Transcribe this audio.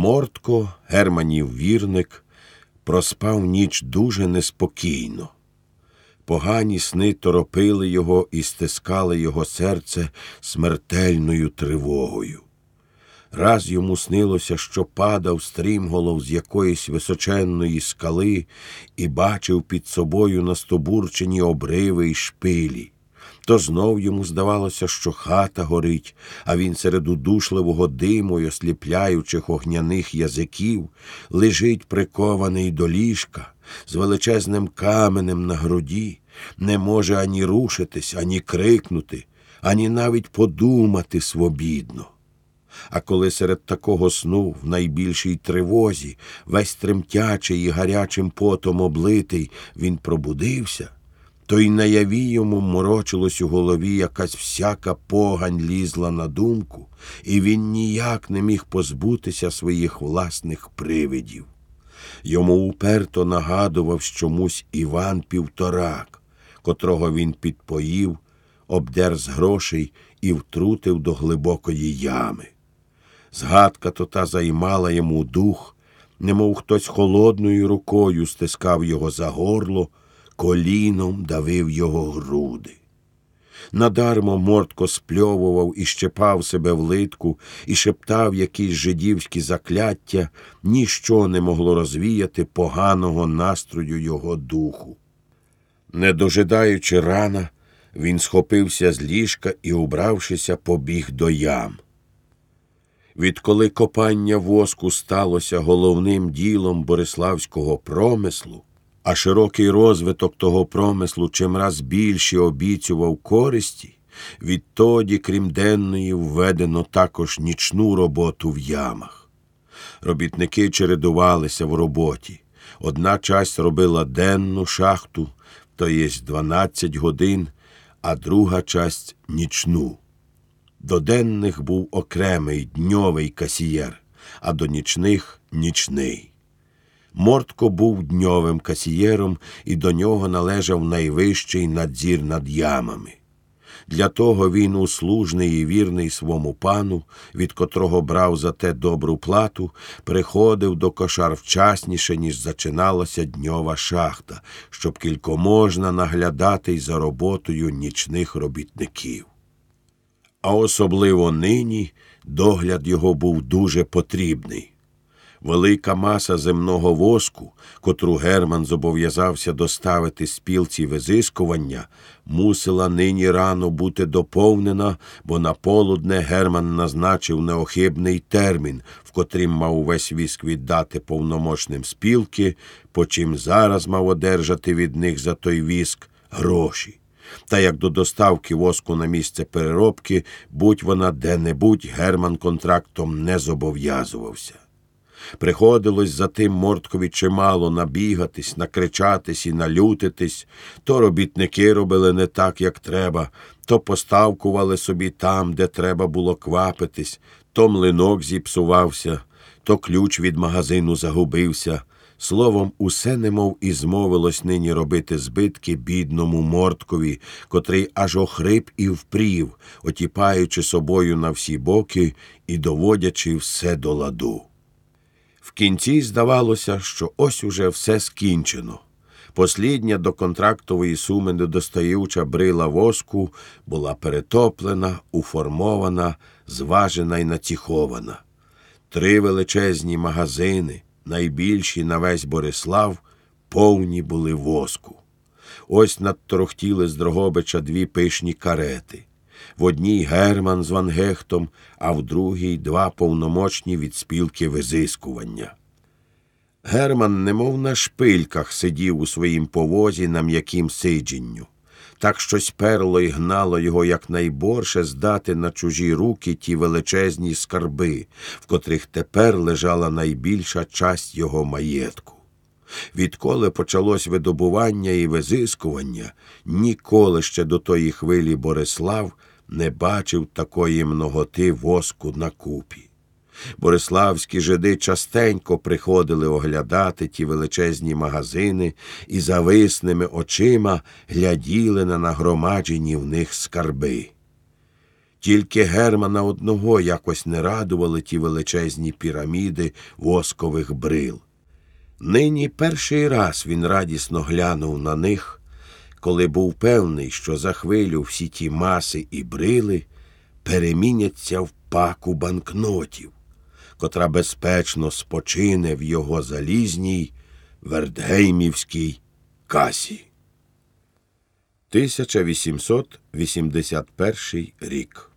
Мортко, Германів вірник, проспав ніч дуже неспокійно. Погані сни торопили його і стискали його серце смертельною тривогою. Раз йому снилося, що падав стрімголов з якоїсь височенної скали і бачив під собою настобурчені обриви й шпилі. То знов йому здавалося, що хата горить, а він серед удушливого диму й осліпляючих огняних язиків лежить прикований до ліжка з величезним каменем на груді, не може ані рушитись, ані крикнути, ані навіть подумати свобідно. А коли серед такого сну в найбільшій тривозі, весь тремтячий і гарячим потом облитий, він пробудився, то й на яві йому морочилось у голові якась всяка погань лізла на думку, і він ніяк не міг позбутися своїх власних привидів. Йому уперто нагадував чомусь Іван Півторак, котрого він підпоїв, обдер з грошей і втрутив до глибокої ями. Згадка то та займала йому дух, немов хтось холодною рукою стискав його за горло, коліном давив його груди. Надармо мортко спльовував і щепав себе в литку і шептав якісь жидівські закляття, ніщо не могло розвіяти поганого настрою його духу. Не дожидаючи рана, він схопився з ліжка і, убравшися, побіг до ям. Відколи копання воску сталося головним ділом бориславського промислу, а широкий розвиток того промислу чимраз більше обіцював користі, відтоді, крім денної, введено також нічну роботу в ямах. Робітники чередувалися в роботі. Одна часть робила денну шахту, то є 12 годин, а друга часть нічну. До денних був окремий дньовий касієр, а до нічних нічний. Мортко був дньовим касієром, і до нього належав найвищий надзір над ямами. Для того він услужний і вірний свому пану, від котрого брав за те добру плату, приходив до кошар вчасніше, ніж зачиналася дньова шахта, щоб кількоможна наглядати й за роботою нічних робітників. А особливо нині догляд його був дуже потрібний. Велика маса земного воску, котру Герман зобов'язався доставити спілці визискування, мусила нині рано бути доповнена, бо на полудне Герман назначив неохибний термін, в котрім мав увесь віск віддати повномочним спілки, почим зараз мав одержати від них за той віск гроші. Та як до доставки воску на місце переробки, будь вона де-небудь, Герман контрактом не зобов'язувався. Приходилось за тим морткові чимало набігатись, накричатись і налютитись, то робітники робили не так, як треба, то поставкували собі там, де треба було квапитись, то млинок зіпсувався, то ключ від магазину загубився. Словом, усе немов і змовилось нині робити збитки бідному морткові, котрий аж охрип і впрів, отіпаючи собою на всі боки і доводячи все до ладу. В кінці здавалося, що ось уже все скінчено. Послідня до контрактової суми недостаюча брила воску була перетоплена, уформована, зважена і націхована. Три величезні магазини, найбільші на весь Борислав, повні були воску. Ось надторохтіли з Дрогобича дві пишні карети. В одній Герман з Вангехтом, а в другій два повномочні від спілки визискування. Герман, немов на шпильках, сидів у своїм повозі на м'якім сидженню. Так щось перло і гнало його якнайборше здати на чужі руки ті величезні скарби, в котрих тепер лежала найбільша часть його маєтку. Відколи почалось видобування і визискування, ніколи ще до тої хвилі Борислав не бачив такої многоти воску на купі. Бориславські жиди частенько приходили оглядати ті величезні магазини і зависними очима гляділи на нагромаджені в них скарби. Тільки Германа одного якось не радували ті величезні піраміди воскових брил. Нині перший раз він радісно глянув на них, коли був певний, що за хвилю всі ті маси і брили переміняться в паку банкнотів, котра безпечно спочине в його залізній вердгеймівській касі. 1881 рік